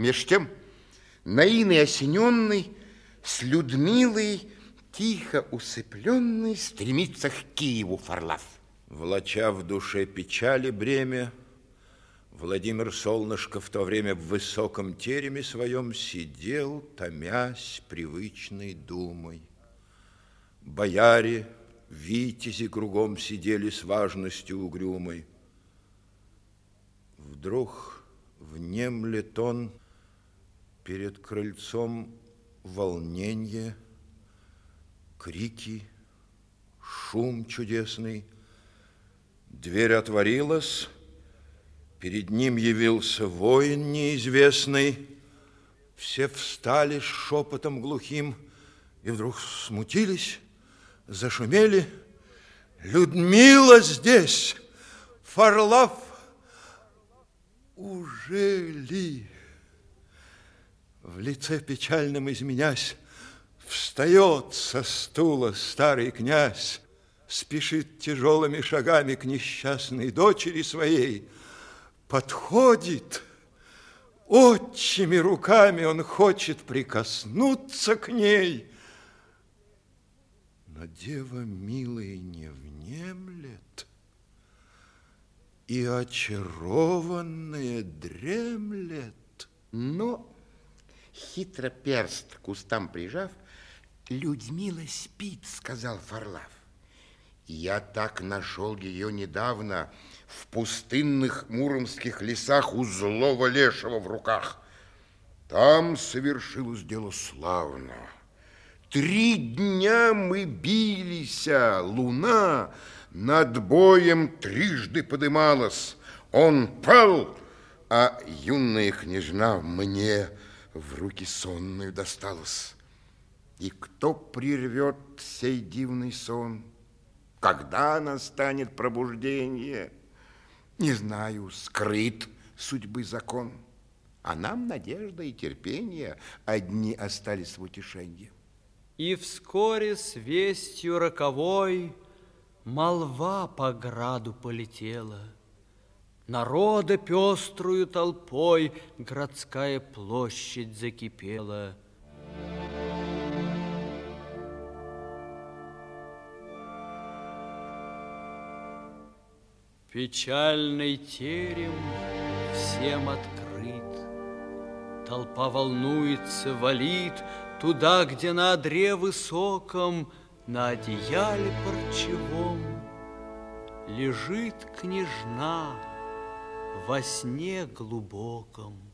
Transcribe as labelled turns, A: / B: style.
A: Меж тем, наиной осененный, с Людмилой, тихо усыпленный, стремится к Киеву Фарлав.
B: Влача в душе печали бремя, Владимир Солнышко в то время в высоком тереме своем сидел, томясь привычной думой. Бояре, витязи кругом сидели с важностью угрюмой. Вдруг внемлет он перед крыльцом волнение, крики, шум чудесный. Дверь отворилась, перед ним явился воин неизвестный. Все встали с шепотом глухим и вдруг смутились, зашумели. Людмила здесь, Фарлав, уже ли? В лице печальном изменясь, Встает со стула старый князь, Спешит тяжелыми шагами к несчастной дочери своей, Подходит, отчими руками он хочет прикоснуться к ней, Но дева милая не внемлет, И очарованная дремлет.
A: Но хитро перст к кустам прижав, Людмила спит, сказал Фарлав. Я так нашел ее недавно в пустынных муромских лесах у злого лешего в руках. Там совершилось дело славно. Три дня мы бились, луна над боем трижды подымалась. Он пал, а юная княжна мне в руки сонную досталась. И кто прервет сей дивный сон? Когда настанет пробуждение? Не знаю, скрыт судьбы закон. А нам надежда и терпение одни остались в утешении.
C: И вскоре с вестью роковой молва по граду полетела. Народа пеструю толпой городская площадь закипела. Печальный терем всем открыт. Толпа волнуется, валит Туда, где на одре высоком На одеяле парчевом Лежит княжна во сне глубоком.